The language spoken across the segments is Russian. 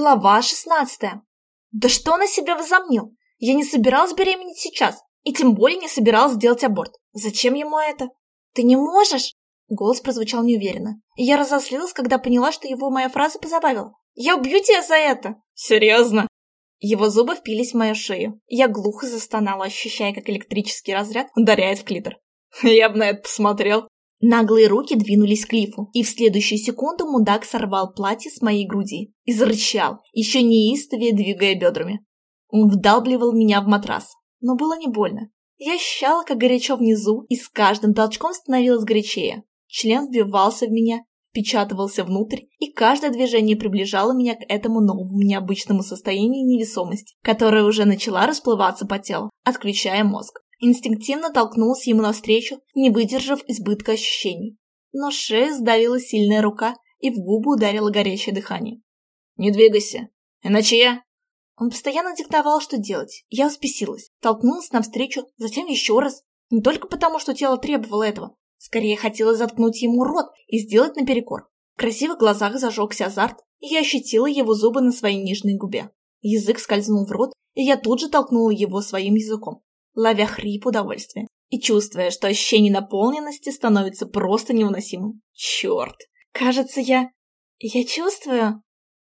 Глава шестнадцатая. Да что на себя возомнил? Я не собиралась беременеть сейчас, и тем более не собиралась сделать аборт. Зачем ему это? Ты не можешь? Голос прозвучал неуверенно, и я разозлилась, когда поняла, что его моя фраза позабавила. Я убью тебя за это! Серьезно? Его зубы впились в мою шею. Я глухо застонала, ощущая, как электрический разряд ударяет в клитор. Я бы на это посмотрел. Наглые руки двинулись к лифу, и в следующую секунду мудак сорвал платье с моей груди и зарычал, еще неистовее двигая бедрами. Он вдалбливал меня в матрас, но было не больно. Я ощущала, как горячо внизу, и с каждым толчком становилось горячее. Член вбивался в меня, впечатывался внутрь, и каждое движение приближало меня к этому новому необычному состоянию невесомости, которое уже начала расплываться по телу, отключая мозг. Инстинктивно толкнулась ему навстречу, не выдержав избытка ощущений. Но шею сдавила сильная рука, и в губы ударило горячее дыхание. «Не двигайся, иначе я...» Он постоянно диктовал, что делать. Я успесилась, толкнулась навстречу, затем еще раз. Не только потому, что тело требовало этого. Скорее хотела заткнуть ему рот и сделать наперекор. В красивых глазах зажегся азарт, и я ощутила его зубы на своей нижней губе. Язык скользнул в рот, и я тут же толкнула его своим языком ловя хрип удовольствия и чувствуя, что ощущение наполненности становится просто невыносимым. Черт! Кажется, я... Я чувствую...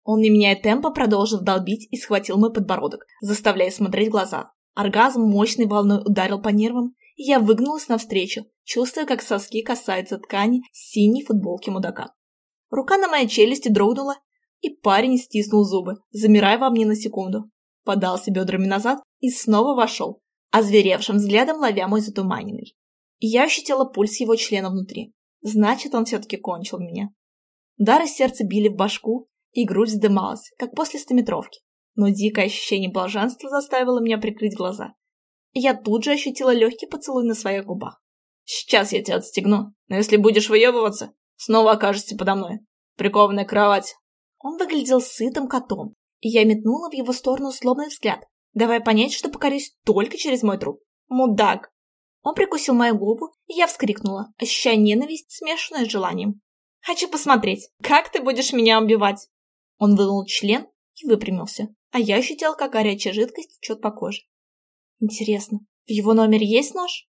Он, не меняя темпа, продолжил долбить и схватил мой подбородок, заставляя смотреть в глаза. Оргазм мощной волной ударил по нервам, и я выгнулась навстречу, чувствуя, как соски касаются ткани синей футболки мудака. Рука на моей челюсти дрогнула, и парень стиснул зубы, замирая во мне на секунду. Подался бедрами назад и снова вошел, озверевшим взглядом ловя мой затуманенный. Я ощутила пульс его члена внутри. Значит, он все-таки кончил меня. Удары сердца били в башку, и грудь вздымалась, как после стометровки. Но дикое ощущение блаженства заставило меня прикрыть глаза. Я тут же ощутила легкий поцелуй на своих губах. «Сейчас я тебя отстегну, но если будешь выебываться, снова окажешься подо мной. Прикованная кровать». Он выглядел сытым котом, и я метнула в его сторону злобный взгляд, давая понять, что покорюсь только через мой труп. Мудак! Он прикусил мою губу, и я вскрикнула, ощущая ненависть, смешанную с желанием. «Хочу посмотреть, как ты будешь меня убивать!» Он вынул член и выпрямился, а я ощутила, как горячая жидкость течет по коже. Интересно, в его номере есть нож?